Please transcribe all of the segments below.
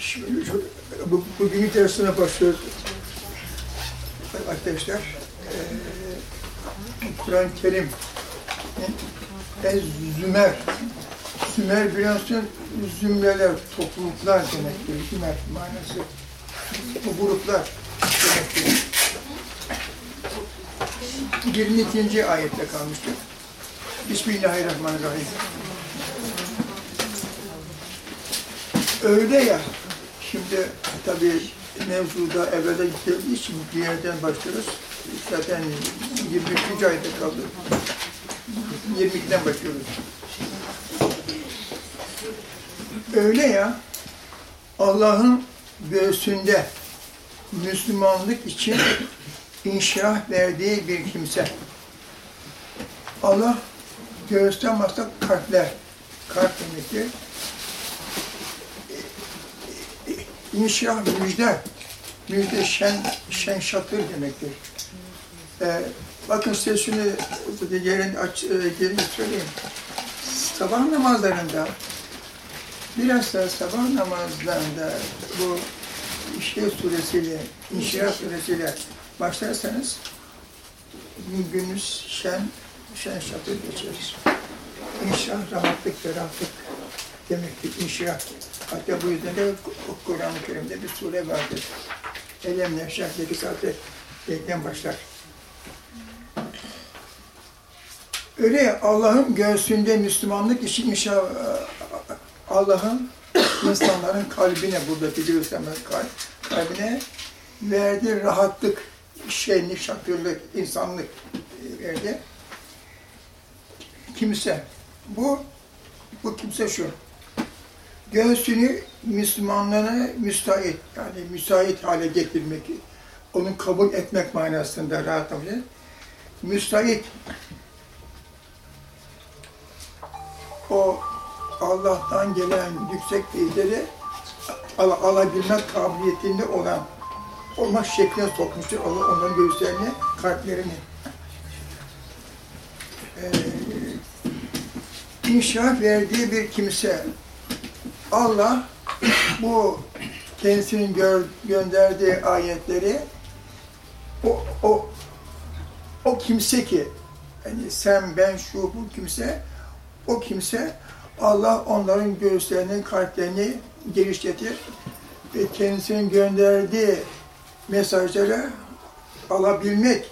Şimdi şu, bu, bugünkü dersine başlıyoruz. Arkadaşlar, eee Kur'an-ı Kerim Ez Zümer Sümer biliyorsun zümreler, topluluklar demektir. Sümer manası. Bu gruplar demektir. 22. ayette kalmıştır. Bismillahirrahmanirrahim. Öyle ya, şimdi tabii mevzuda evvela gittiği için bir yerden başlıyoruz. Zaten 23. ayette kaldı. 22'den başlıyoruz. Öyle ya, Allah'ın göğsünde Müslümanlık için inşirah verdiği bir kimse. Allah göğüsten maksat kalpler, kalp demektir. İnşirah müjde, müjde şen, şen şatır demektir. Ee, bakın size şunu gelin, aç, e, gelin söyleyeyim. Sabah namazlarında Biraz da sabah namazlarında bu şey suresiyle, İnşirah suresiyle başlarsanız gününüz şen, şen şatır geçer. İnşirah rahatlık, ferahlık demektir inşirah. Hatta bu yüzden de Kur'an-ı Kerim'de bir sure vardır. Elem nefşahdeki zaten beklen başlar. Öyle Allah'ın göğsünde Müslümanlık için Allah'ın insanların kalbine, buradaki göstermen kalp, kalbine verdiği rahatlık, şenlik, şakırlık, insanlık verdi. Kimse, bu, bu kimse şu, göğsünü Müslümanlara müstahit, yani müsait hale getirmek, onu kabul etmek manasında rahatlamak, müstahit, o Allah'tan gelen yüksek bilgileri al alabilmek kabiliyetinde olan olmak şekline sokmuştur. Allah onların göğüslerini, kalplerini. Ee, inşaat verdiği bir kimse. Allah bu kendisinin gö gönderdiği ayetleri o, o, o kimse ki yani sen, ben, şu, bu kimse o kimse Allah onların göğüslerini, kalplerini geliştirir ve kendisinin gönderdiği mesajları alabilmek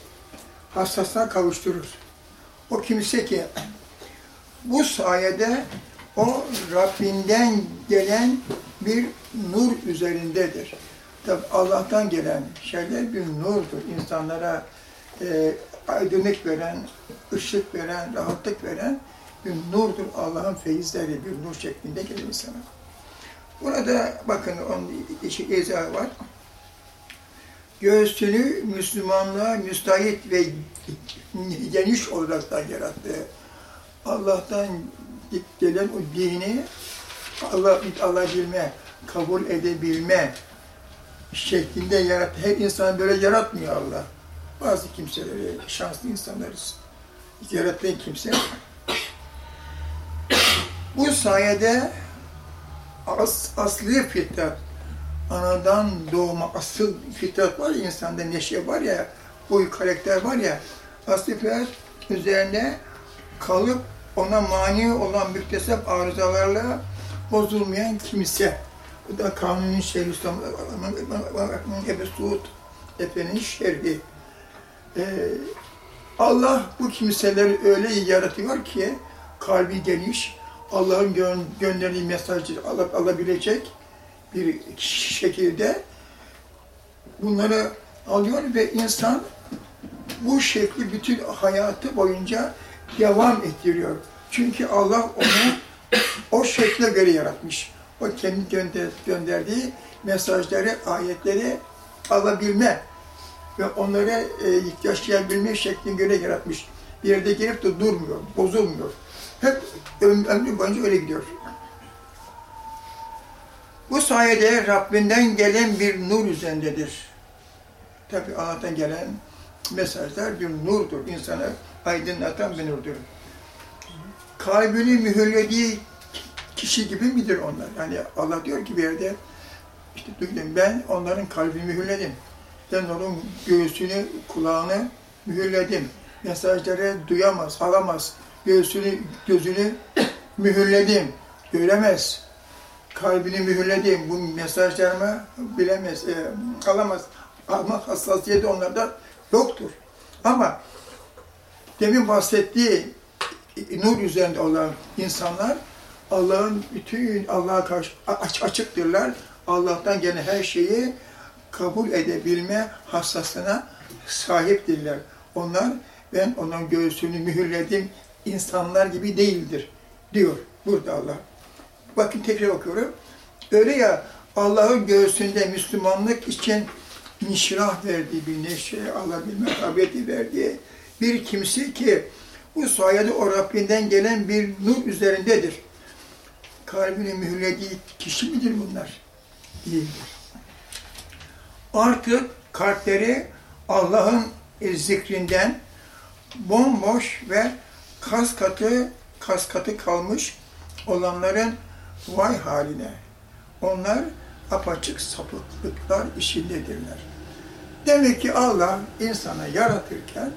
hassasına kavuşturur. O kimse ki bu sayede o Rabbinden gelen bir nur üzerindedir. Tabi Allah'tan gelen şeyler bir nurdur. İnsanlara e, aydınlık veren, ışık veren, rahatlık veren bir nurdur. Allah'ın feyizleri bir nur şeklinde gelir insana. Burada bakın onun içi izahı var. Göğsünü Müslümanlığa müstahit ve geniş olaraktan yarattı. Allah'tan gelen o dini Allah, alabilme, kabul edebilme şeklinde yarattı. Her insan böyle yaratmıyor Allah. Bazı kimseleri, şanslı insanlarız. Yarattığı kimse bu sayede as, asli fitrat, anadan doğma asıl fitrat var ya, insanda neşe var ya, bu karakter var ya, asli fitrat üzerine kalıp ona mani olan müktesep arızalarla bozulmayan kimse. Bu da Kanuni Şeyhülislam Ebu Suud Efe'nin şerhi. Ee, Allah bu kimseleri öyle yaratıyor ki kalbi geniş, Allah'ın gö gönderdiği mesajı alıp alabilecek bir şekilde bunları alıyor ve insan bu şekli bütün hayatı boyunca devam ettiriyor. Çünkü Allah onu o şekle göre yaratmış. O kendi gönder gönderdiği mesajları, ayetleri alabilme ve onları e, yaşayabilme şekline göre yaratmış. Bir yerde gelip de durmuyor, bozulmuyor. Hep ömrü boyunca öyle gidiyor. Bu sayede Rabbinden gelen bir nur üzerindedir. Tabi Allah'tan gelen mesajlar bir nurdur. İnsanı aydınlatan bir nurdur. Kalbini mühürlediği kişi gibi midir onlar? Yani Allah diyor ki bir yerde işte duydum ben onların kalbini mühürledim. Ben onun göğsünü, kulağını mühürledim. Mesajları duyamaz, alamaz. Göğsünü, gözünü mühürledim. Göremez. Kalbini mühürledim. Bu mesajlarımı bilemez, e, alamaz. Alma hassasiyeti onlarda yoktur. Ama demin bahsettiği nur üzerinde olan insanlar Allah'ın bütün Allah'a karşı aç, açıktırlar. Allah'tan gelen her şeyi kabul edebilme hassaslığına sahiptirler. Onlar ben onun göğsünü mühürledim insanlar gibi değildir diyor burada Allah. Bakın tekrar okuyorum. Öyle ya Allah'ın göğsünde Müslümanlık için inşirah verdiği bir neşe, alabilme kabiliyeti verdiği bir kimse ki bu sayede o Rabbinden gelen bir nur üzerindedir. Kalbini mühürlediği kişi midir bunlar? Değildir. Artık kalpleri Allah'ın zikrinden bomboş ve kas katı, kas katı kalmış olanların vay haline. Onlar apaçık sapıklıklar içindedirler. Demek ki Allah insanı yaratırken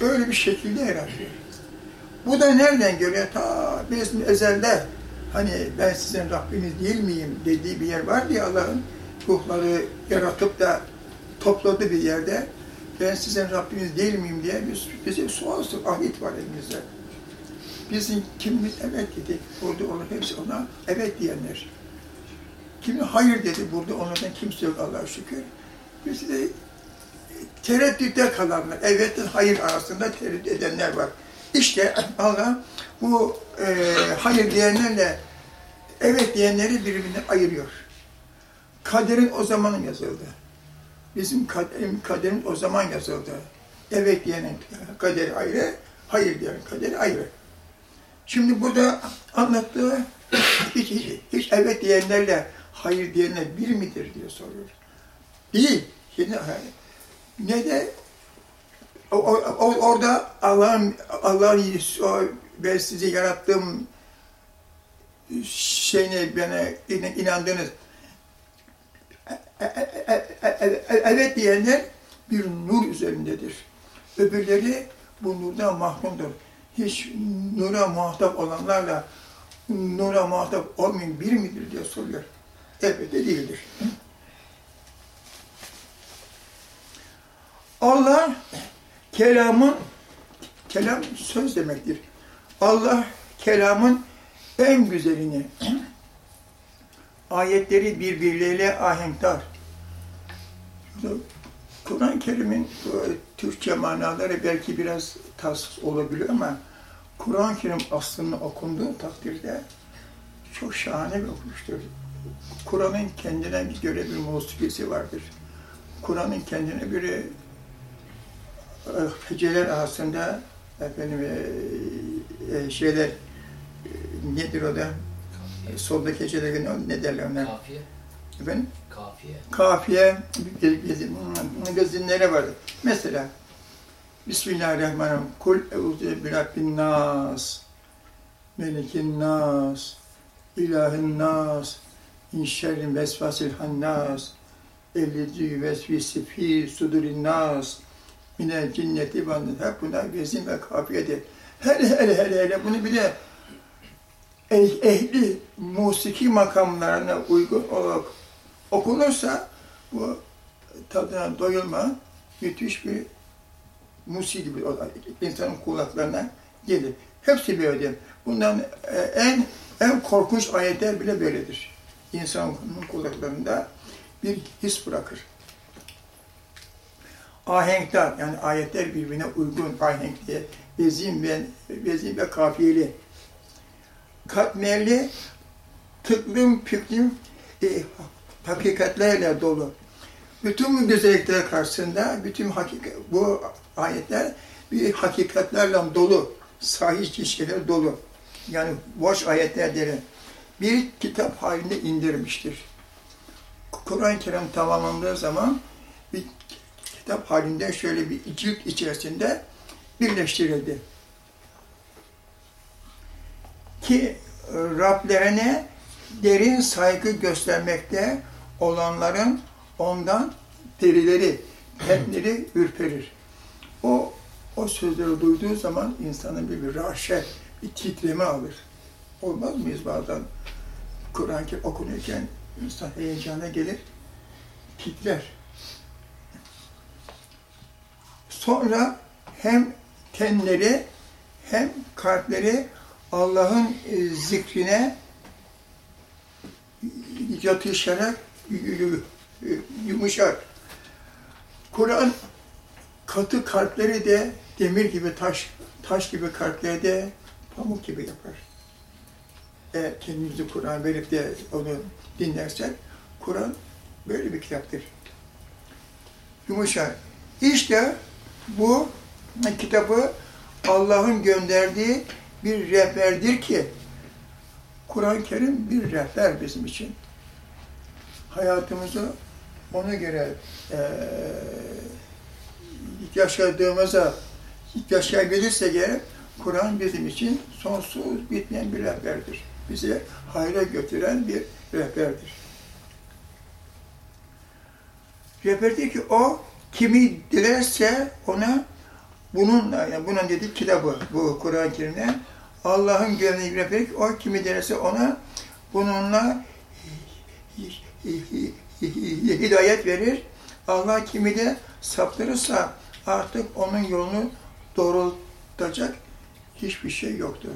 öyle bir şekilde yaratıyor. Bu da nereden geliyor? Ta bizim ezelde hani ben sizin Rabbiniz değil miyim dediği bir yer var diye Allah'ın ruhları yaratıp da topladı bir yerde. Ben sizin Rabbiniz değil miyim diye bir, bize sual ahit var elimizde. Bizim kimimiz evet dedi, burada olur hepsi ona evet diyenler. Kimi hayır dedi, burada onlardan kimse yok Allah'a şükür. Biz de tereddütte kalanlar, evetle hayır arasında tereddüt edenler var. İşte Allah bu e, hayır diyenlerle evet diyenleri birbirinden ayırıyor. Kaderin o zaman yazıldı. Bizim kaderin, kaderin o zaman yazıldı. Evet diyenin kaderi ayrı, hayır diyenin kaderi ayrı. Şimdi burada anlattığı hiç, hiç, hiç evet diyenlerle hayır diyenler bir midir diye soruyor. Değil. Şimdi, ne de o, o, orada Allah'ın Allah'ın ben sizi yarattığım şeyine bana inandınız. Evet diyenler bir nur üzerindedir. Öbürleri bu nurdan mahrumdur. Hiç nura muhatap olanlarla nura muhatap olmayan bir midir diye soruyor. Elbette değildir. Allah kelamın, kelam söz demektir. Allah kelamın en güzelini, ayetleri birbirleriyle ahenkdar. Kur'an-ı Kerim'in Türkçe manaları belki biraz tatsız olabiliyor ama Kur'an-ı Kerim aslında okunduğu takdirde çok şahane bir okumuştur. Kur'an'ın kendine göre bir musikisi vardır. Kur'an'ın kendine göre heceler arasında efendim e, e, şeyler e, nedir o da? E, soldaki heceler ne derler onlar? Kafiye. Efendim? Kafiye. Kafiye gazinlere var. Mesela Bismillahirrahmanirrahim. Kul euzu bi rabbin nas. Melikin nas. ilahin nas. Min şerrin vesvasil hannas. Ellezi vesvisi fi sudurin nas mine cinneti bandı. Hep bunlar vezin ve kafiyedir. Hele hele hele hele bunu bile ehli musiki makamlarına uygun olarak okunursa bu tadına doyulma müthiş bir musiki bir olay. insanın kulaklarına gelir. Hepsi böyle. Bundan e, en en korkunç ayetler bile böyledir. İnsanın kulaklarında bir his bırakır ahenkdar yani ayetler birbirine uygun ahenkli, vezin ve vezin ve kafiyeli. Katmerli, tıklım püklüm e, hakikatlerle dolu. Bütün bu güzellikler karşısında bütün bu ayetler bir hakikatlerle dolu, sahih şeyler dolu. Yani boş ayetler derim. bir kitap halinde indirmiştir. Kur'an-ı Kerim tamamlandığı zaman bir kitap halinde şöyle bir cilt içerisinde birleştirildi. Ki Rablerine derin saygı göstermekte olanların ondan derileri, kalpleri ürperir. O o sözleri duyduğu zaman insanın bir, bir rahşet, bir titreme alır. Olmaz mıyız bazen? Kur'an-ı okunurken insan heyecana gelir, titrer. Sonra hem tenleri hem kalpleri Allah'ın e, zikrine yatışarak yumuşar. Kur'an katı kalpleri de demir gibi taş, taş gibi kalpleri de pamuk gibi yapar. Eğer kendimizi Kur'an verip de onu dinlersek, Kur'an böyle bir kitaptır. Yumuşar. İşte bu kitabı Allah'ın gönderdiği bir rehberdir ki, Kur'an-ı Kerim bir rehber bizim için. Hayatımızı ona göre e, yaşadığımıza yaşayabilirse gerek, Kur'an bizim için sonsuz bitmeyen bir rehberdir. Bizi hayra götüren bir rehberdir. Rehber diyor ki o kimi dilerse ona bunun yani bunun dedik kitabı bu Kur'an-ı Kerim'de Allah'ın gönlünü rehber o kimi dilerse ona bununla hidayet verir. Allah kimi de saptırırsa artık onun yolunu doğrultacak hiçbir şey yoktur.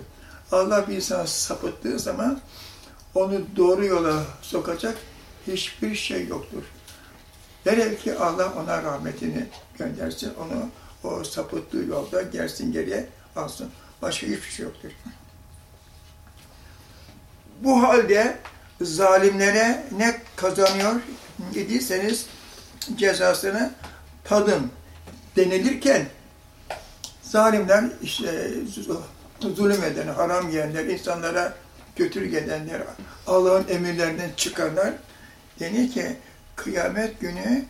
Allah bir insana sapıttığı zaman onu doğru yola sokacak hiçbir şey yoktur. Velev ki Allah ona rahmetini göndersin, onu o sapıttığı yolda gelsin geriye alsın. Başka hiçbir şey yoktur. Bu halde zalimlere ne kazanıyor idiyseniz cezasını tadın denilirken zalimler işte zulüm eden, haram yiyenler, insanlara kötülük gidenler, Allah'ın emirlerinden çıkanlar denir ki kıyamet günü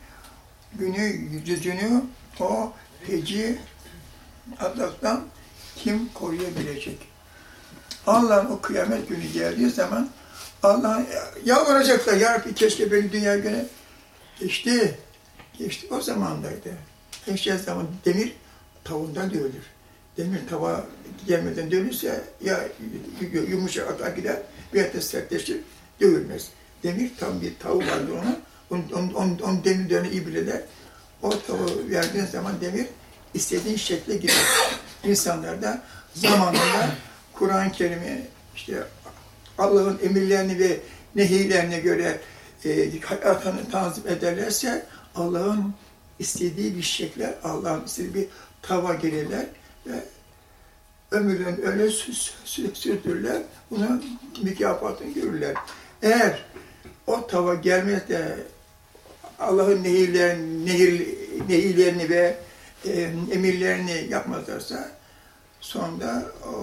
günü yüzünü o feci azaptan kim koruyabilecek? Allah'ın o kıyamet günü geldiği zaman Allah yalvaracaklar. Ya Rabbi keşke beni dünya güne geçti. Geçti o zamandaydı. Geçeceği zaman demir tavuğundan dövülür. Demir tava gelmeden dövülürse ya yumuşak akar gider veya da sertleşir, dövülmez. Demir tam bir tavuğu vardı ona. Onun, onun, onun, onun demir dönü iyi bilirler. O tavuğu verdiğin zaman demir istediğin şekle girer. İnsanlar da zamanında Kur'an-ı Kerim'i işte Allah'ın emirlerini ve nehirlerine göre e, hayatını tanzim ederlerse Allah'ın istediği bir şekle, Allah'ın istediği bir tava gelirler ve ömürlerini öyle sürdürürler, buna mükafatını görürler. Eğer o tava gelmez de Allah'ın nehirlerini, nehir, nehirlerini ve e, emirlerini yapmazlarsa sonunda o,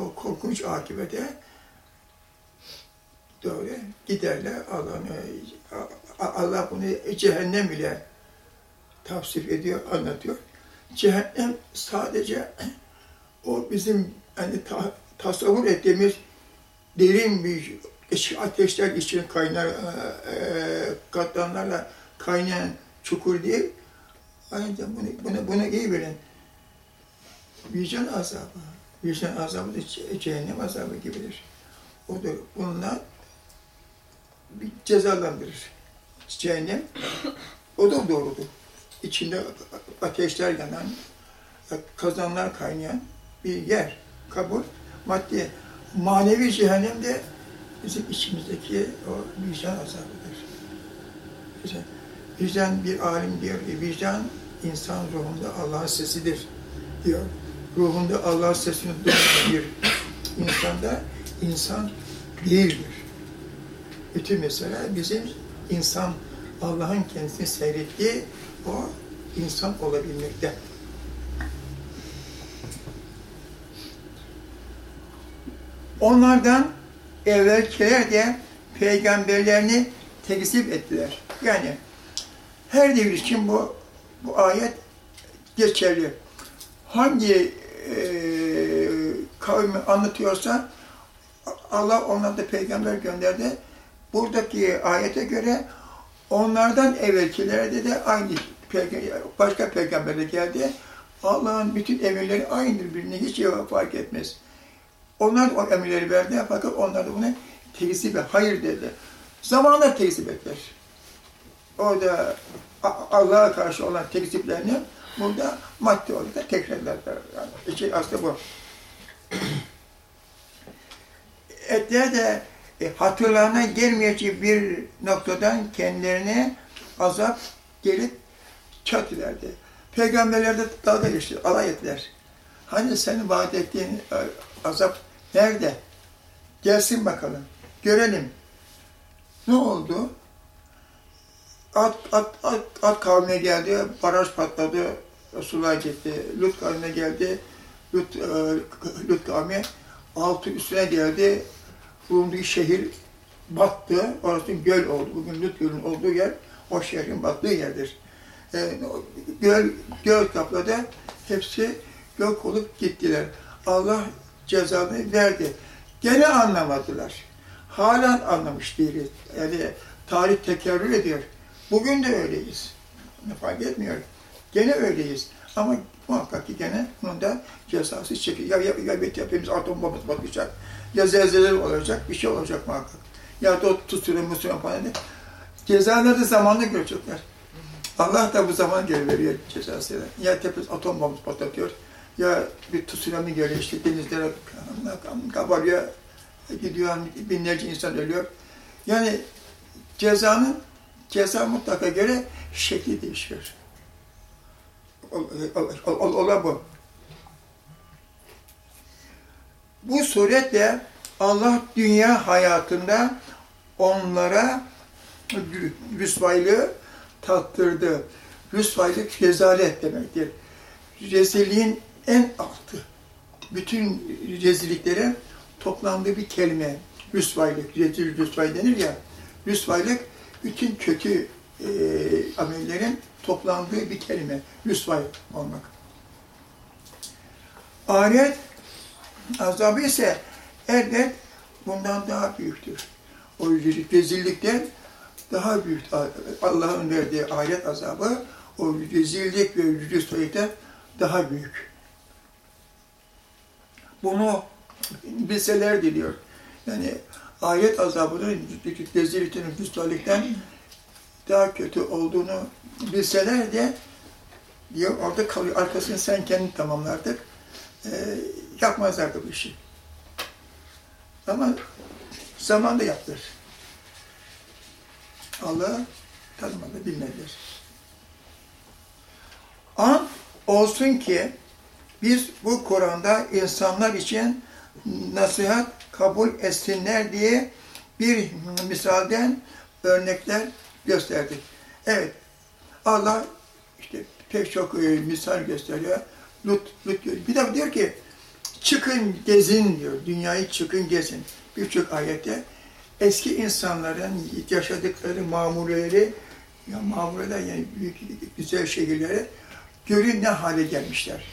o korkunç akibete doğru giderler. Allah'ın Allah bunu cehennem ile tavsif ediyor, anlatıyor. Cehennem sadece o bizim hani ta, tasavvur ettiğimiz derin bir ateşler için kaynar e, e, katlanlarla kaynayan çukur değil. Ayrıca bunu, bunu, bunu iyi bilin. Vicdan azabı. Vicdan azabı da cehennem azabı gibidir. Odur. Bunlar bir cezalandırır. Cehennem o da doğrudur. İçinde ateşler yanan, kazanlar kaynayan bir yer, kabul, maddi. Manevi cehennem de bizim içimizdeki o vicdan azabıdır. Vicdan, vicdan bir alim diyor ki, vicdan insan ruhunda Allah'ın sesidir diyor. Ruhunda Allah'ın sesini duyan bir insanda insan değildir. Bütün mesela bizim insan, Allah'ın kendisini seyrettiği o insan olabilmekte. Onlardan evvelkiler de peygamberlerini tekzip ettiler. Yani her devir için bu bu ayet geçerli. Hangi e, kavmi anlatıyorsa Allah onlara da peygamber gönderdi. Buradaki ayete göre onlardan evvelkilerde de aynı başka peygamberler geldi. Allah'ın bütün emirleri aynı birbirine hiç fark etmez. Onlar o emirleri verdi fakat onlar da buna tekzip et, hayır dedi. Zamanla tekzip ettiler. Orada Allah'a karşı olan tekziplerini burada madde olarak tekrarlarlar. Yani şey aslında bu. Etler de e, hatırlarına gelmeyecek bir noktadan kendilerine azap gelip çat verdi. Peygamberler de dalga geçti, alay ettiler. Hani senin vaat ettiğin e, azap nerede? Gelsin bakalım, görelim. Ne oldu? At, at, at, at kavmine geldi, baraj patladı, sular gitti. Lut kavmine geldi, Lut, e, Lut kavmi altı üstüne geldi, bulunduğu şehir battı, orası göl oldu. Bugün Lut Gölü'nün olduğu yer, o şehrin battığı yerdir. E, göl, göl kapladı, hepsi yok olup gittiler. Allah cezanı verdi. Gene anlamadılar. Halen anlamış değiliz. Yani tarih tekerrür ediyor. Bugün de öyleyiz. Fark etmiyor. Gene öyleyiz. Ama muhakkak ki gene bunun da cezası çekiyor. Ya, ya, ya hepimiz atom bombası patlayacak. Ya zelzele olacak, bir şey olacak muhakkak. Ya da o tutuyor, musuyor falan. Cezaları zamanla görecekler. Allah da bu zaman geri veriyor cezasını. Ya tepesi atom bombası patlatıyor, ya bir tsunami geliyor işte denizlere kabarıyor, gidiyor binlerce insan ölüyor. Yani cezanın ceza mutlaka göre şekli değişiyor. Ola bu. Bu suretle Allah dünya hayatında onlara rüsvaylığı tattırdı. Rüsvaylık rezalet demektir. Rezilliğin en altı. Bütün rezilliklere toplandığı bir kelime. Rüsvaylık, rezil rüsvay denir ya. Rüsvaylık bütün kötü e, amellerin toplandığı bir kelime. Rüsvay olmak. Ahiret azabı ise elbet bundan daha büyüktür. O rezillikten daha büyük Allah'ın verdiği ahiret azabı o rezillik ve rüsvaylıktan daha büyük. Bunu bilseler diliyor. Yani ahiret azabının rezillikten, rüsvaylıktan daha kötü olduğunu bilseler de diyor orada kalıyor. Arkasını sen kendin tamamlardık. E, yapmazlardı bu işi. Ama zamanda yaptır. Allah tanımadı, bilmediler. An olsun ki biz bu Kur'an'da insanlar için nasihat kabul etsinler diye bir misalden örnekler gösterdik. Evet, Allah işte pek çok e, misal gösteriyor. Lut, Lut diyor. Bir de diyor ki, çıkın gezin diyor, dünyayı çıkın gezin. Birçok ayette eski insanların yaşadıkları mamureleri, ya mamureler yani büyük güzel şehirlere görün ne hale gelmişler.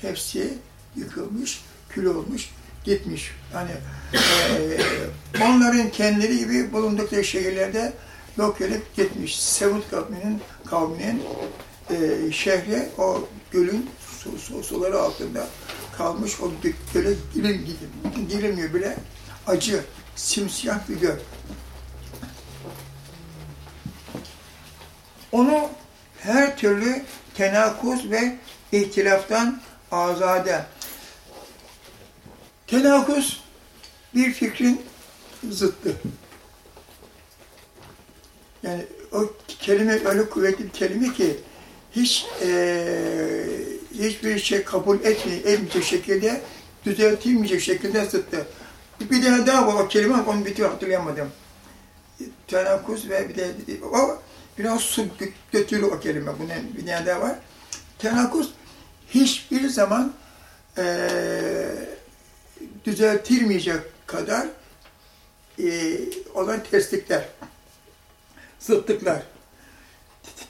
Hepsi yıkılmış, kül olmuş, gitmiş. Yani e, onların kendileri gibi bulundukları şehirlerde yok edip gitmiş. Sevud kavminin, kavminin e, şehri o gölün su, su, suları altında kalmış. O göle girilmiyor bile. Acı, simsiyah bir göl. Onu her türlü tenakuz ve ihtilaftan azade. Tenakuz bir fikrin zıttı. Yani o kelime öyle kuvvetli bir kelime ki hiç e, hiçbir şey kabul etmeyecek şekilde düzeltilmeyecek şekilde zıttı. Bir tane daha var o kelime onu türlü hatırlayamadım. Tenakuz ve bir de o biraz su götürüyor o kelime. Bunun bir tane daha var. Tenakuz hiçbir zaman e, düzeltilmeyecek kadar e, olan terslikler, zıtlıklar,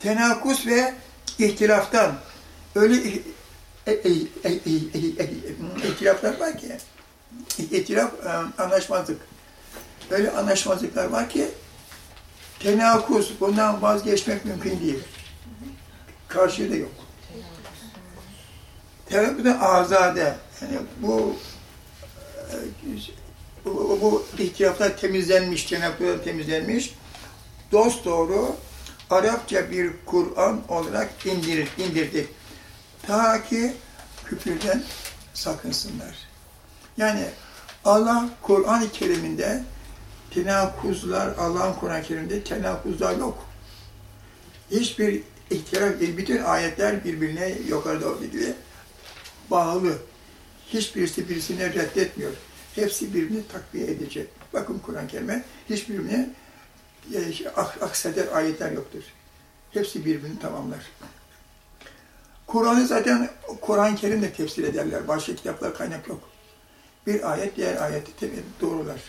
tenakus ve ihtilaftan öyle e, e, e, ihtilaflar var ki, ihtilaf, anlaşmazlık. Öyle anlaşmazlıklar var ki, tenakus, bundan vazgeçmek mümkün değil. Karşılığı da yok. Bu da azade. Yani bu e, bu, bu ihtilaflar temizlenmiş, cenaplar temizlenmiş. Dost doğru Arapça bir Kur'an olarak indir, indirdik. Ta ki küfürden sakınsınlar. Yani Allah Kur'an-ı Kerim'inde tenakuzlar, Allah'ın Kur'an-ı Kerim'de tenakuzlar yok. Hiçbir ihtilaf değil. Bütün ayetler birbirine yukarıda olduğu gibi bağlı. Hiçbirisi birisini reddetmiyor. Hepsi birbirini takviye edecek. Bakın Kur'an-ı Kerim'e hiçbirbirine e, ak- akseder ayetler yoktur. Hepsi birbirini tamamlar. Kur'an'ı zaten Kur'an-ı Kerim'le tefsir ederler. Başka kitaplar kaynak yok. Bir ayet diğer ayeti doğrular.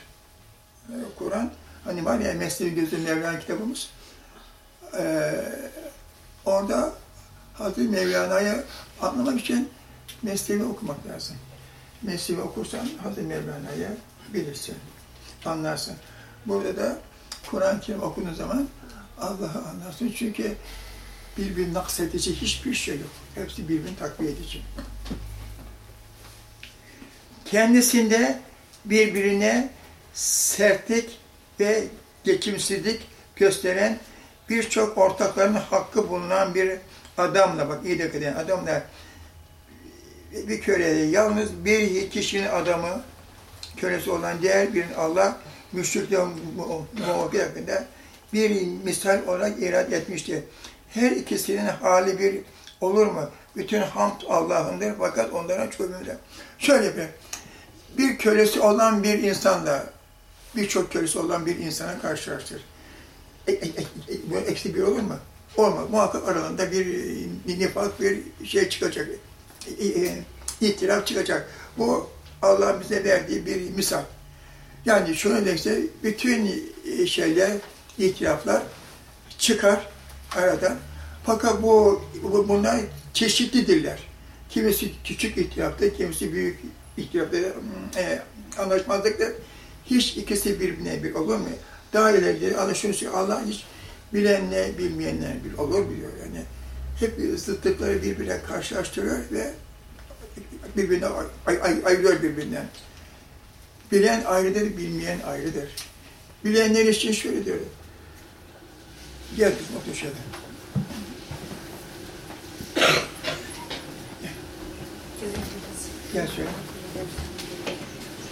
E, Kur'an, hani var ya Mesnevi Gözü Mevlana kitabımız, e, orada Hazreti Mevlana'yı anlamak için Mesnevi okumak lazım. Mesnevi okursan Hazreti Mevlana'yı bilirsin, anlarsın. Burada da Kur'an-ı Kerim okuduğun zaman Allah'ı anlarsın. Çünkü birbirini naksedici hiçbir şey yok. Hepsi birbirini takviye edici. Kendisinde birbirine sertlik ve geçimsizlik gösteren birçok ortaklarının hakkı bulunan bir adamla, bak iyi dikkat adamla bir kölede yalnız bir kişinin adamı, kölesi olan diğer bir Allah müşrikler muhabbet hakkında bir misal olarak irad etmiştir. Her ikisinin hali bir olur mu? Bütün hamd Allah'ındır fakat onlara çömürler. Şöyle bir, bir kölesi olan bir insanla birçok kölesi olan bir insana karşılaştır. E, e, e, e, bu eksi bir olur mu? Olmaz. Muhakkak aralarında bir, bir nifak, bir şey çıkacak. E, e, ihtilaf çıkacak. Bu Allah bize verdiği bir misal. Yani şunu derse bütün şeyler, ihtilaflar çıkar aradan. Fakat bu, bu bunlar çeşitlidirler. Kimisi küçük ihtilafta, kimisi büyük ihtilafta, e, anlaşmazlıkta. Hiç ikisi birbirine bir olur mu? Daha şunu söylüyor, Allah hiç bilenle bilmeyenler bir olur biliyor yani. Hep zıtlıkları birbirine karşılaştırıyor ve birbirine ay, ay, ayırıyor birbirinden. Bilen ayrıdır, bilmeyen ayrıdır. Bilenler için şöyle diyor. Gel otur şöyle. Gel şöyle.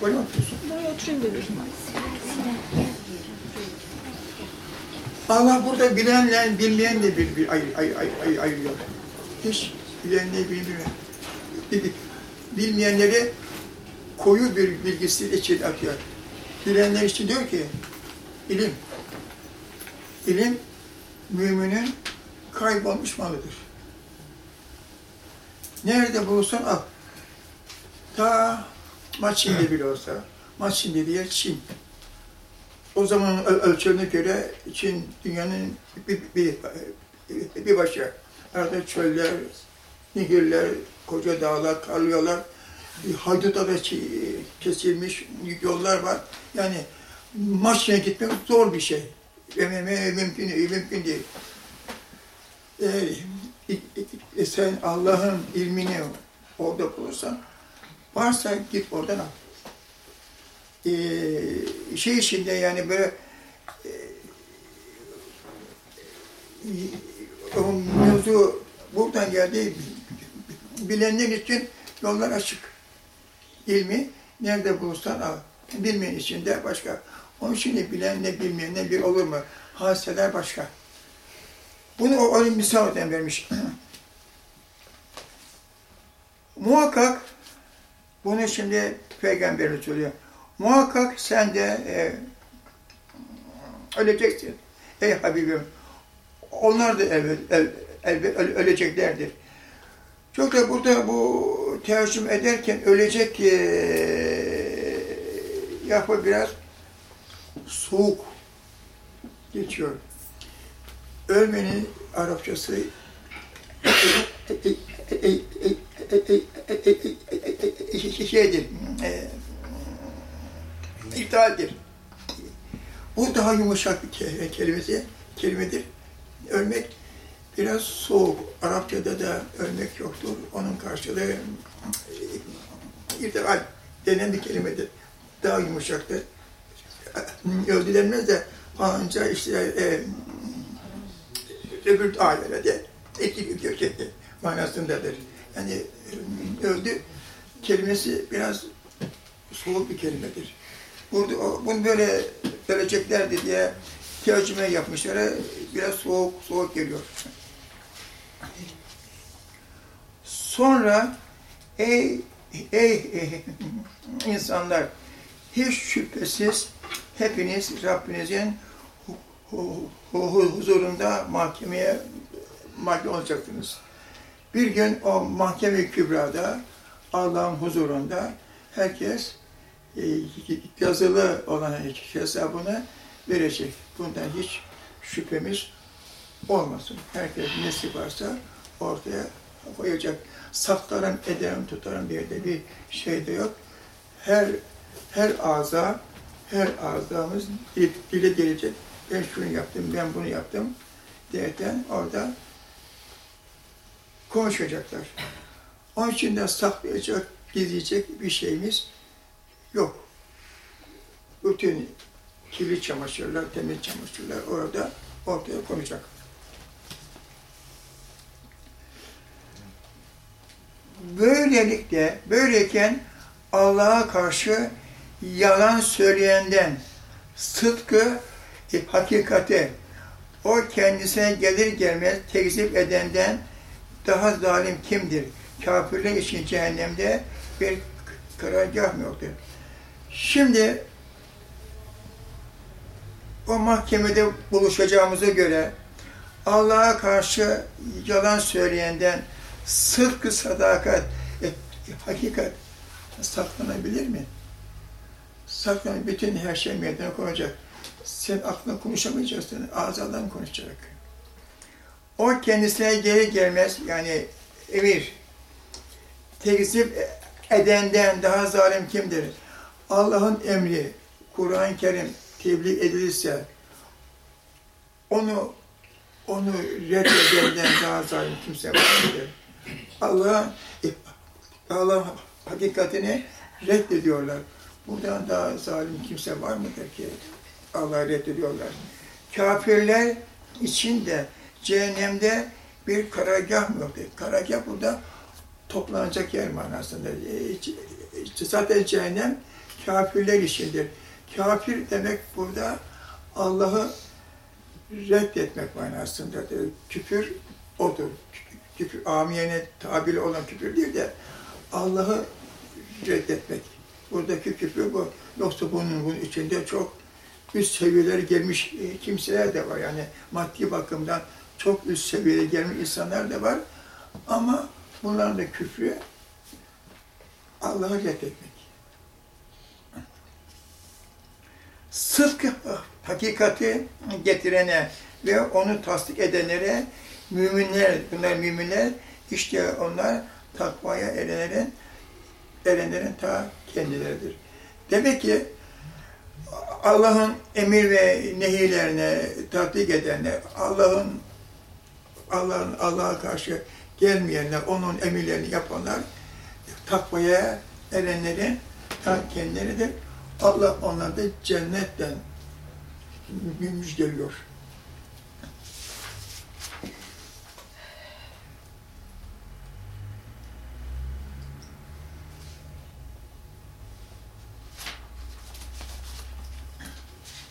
Böyle mi oturuyorsun? Buraya oturayım dedim. Allah burada bilenle bilmeyen de bir, bir ayır, ayır, ayır, ayır, ayırıyor. Hiç bilenle bilmeyen. Bil- Bilmeyenleri koyu bir bilgisi için atıyor. Bilenler için diyor ki, ilim. İlim, müminin kaybolmuş malıdır. Nerede bulursan al. Ta Maçin'de bile olsa, Maçin dediği yer Çin. O zaman öl- ölçülerine göre Çin dünyanın bir, bir, bir başı. Arada çöller, nehirler, koca dağlar, karlı yollar, hayduta da kesilmiş yollar var. Yani Maçin'e gitmek zor bir şey. Mü- mü- Mümkün değil, mümkün değil. İ- sen Allah'ın ilmini orada bulursan, varsa git oradan al e, şey içinde yani böyle e, o mevzu buradan geldi. Bilenler için yollar açık. İlmi nerede bulursan al. Bilmeyen için de başka. Onun için bilenle bilmeyenle bir olur mu? Hadiseler başka. Bunu o öyle misal vermiş. Muhakkak bunu şimdi Peygamberimiz söylüyor. Muhakkak sen de e, öleceksin. Ey Habibim, onlar da elbet, el, elbet öle- öleceklerdir. Çok da burada bu tercüme ederken ölecek e, yapı biraz soğuk geçiyor. Ölmenin Arapçası şeydir, e, iptaldir. Bu daha yumuşak bir ke- kelimesi, kelimedir. Ölmek biraz soğuk. Arapçada da ölmek yoktur. Onun karşılığı irtihal denen bir kelimedir. Daha yumuşaktır. Öldü denmez de falanca işte e, öbür ailede eki köketi manasındadır. Yani öldü kelimesi biraz soğuk bir kelimedir. Burada, bunu böyle vereceklerdi diye tercüme yapmışlar. Biraz soğuk, soğuk geliyor. Sonra ey, ey, ey insanlar hiç şüphesiz hepiniz Rabbinizin hu- hu- hu- huzurunda mahkemeye mahkum olacaksınız. Bir gün o mahkeme kübrada Allah'ın huzurunda herkes yazılı olan hesabını verecek. Bundan hiç şüphemiz olmasın. Herkes nesi varsa ortaya koyacak. Saklarım, ederim, tutarım diye de bir şey de yok. Her her ağza, her ağzamız dil- dile gelecek. Ben şunu yaptım, ben bunu yaptım diyerekten orada konuşacaklar. Onun için de saklayacak, gizleyecek bir şeyimiz yok. Bütün kirli çamaşırlar, temiz çamaşırlar orada ortaya konacak. Böylelikle, böyleyken Allah'a karşı yalan söyleyenden, sıdkı, e, hakikati, o kendisine gelir gelmez tekzip edenden daha zalim kimdir? Kafirler için cehennemde bir karargah yoktur? Şimdi o mahkemede buluşacağımıza göre Allah'a karşı yalan söyleyenden sıdkı sadakat, e, hakikat saklanabilir mi? Saklanır, bütün her şey meydana konacak. Sen aklına konuşamayacaksın, ağzından konuşacak. O kendisine geri gelmez, yani emir, tekzip edenden daha zalim kimdir? Allah'ın emri, Kur'an-ı Kerim tebliğ edilirse, onu onu reddedenden daha zalim kimse var mıdır? Allah Allah hakikatini reddediyorlar. Buradan daha zalim kimse var mıdır ki Allah'ı reddediyorlar? Kafirler için de cehennemde bir karargah mı yoktur? Karargah burada toplanacak yer manasında. E, Zaten cehennem kafirler içindir. Kafir demek burada Allah'ı reddetmek manasındadır. Küfür odur. Küfür, amiyene tabiri olan küfür değil de Allah'ı reddetmek. Buradaki küfür bu. Yoksa bunun, bunun içinde çok üst seviyelere gelmiş e, kimseler de var. Yani maddi bakımdan çok üst seviyeye gelmiş insanlar da var. Ama bunların da küfrü Allah'ı reddetmek. Sıdkı hakikati getirene ve onu tasdik edenlere müminler, bunlar müminler, işte onlar takvaya erenlerin, erenlerin ta kendileridir. Demek ki Allah'ın emir ve nehirlerine tatbik edenler, Allah'ın Allah'ın Allah'a karşı gelmeyenler, onun emirlerini yapanlar takvaya erenlerin ta kendileridir. Allah onları da cennetten müjdeliyor.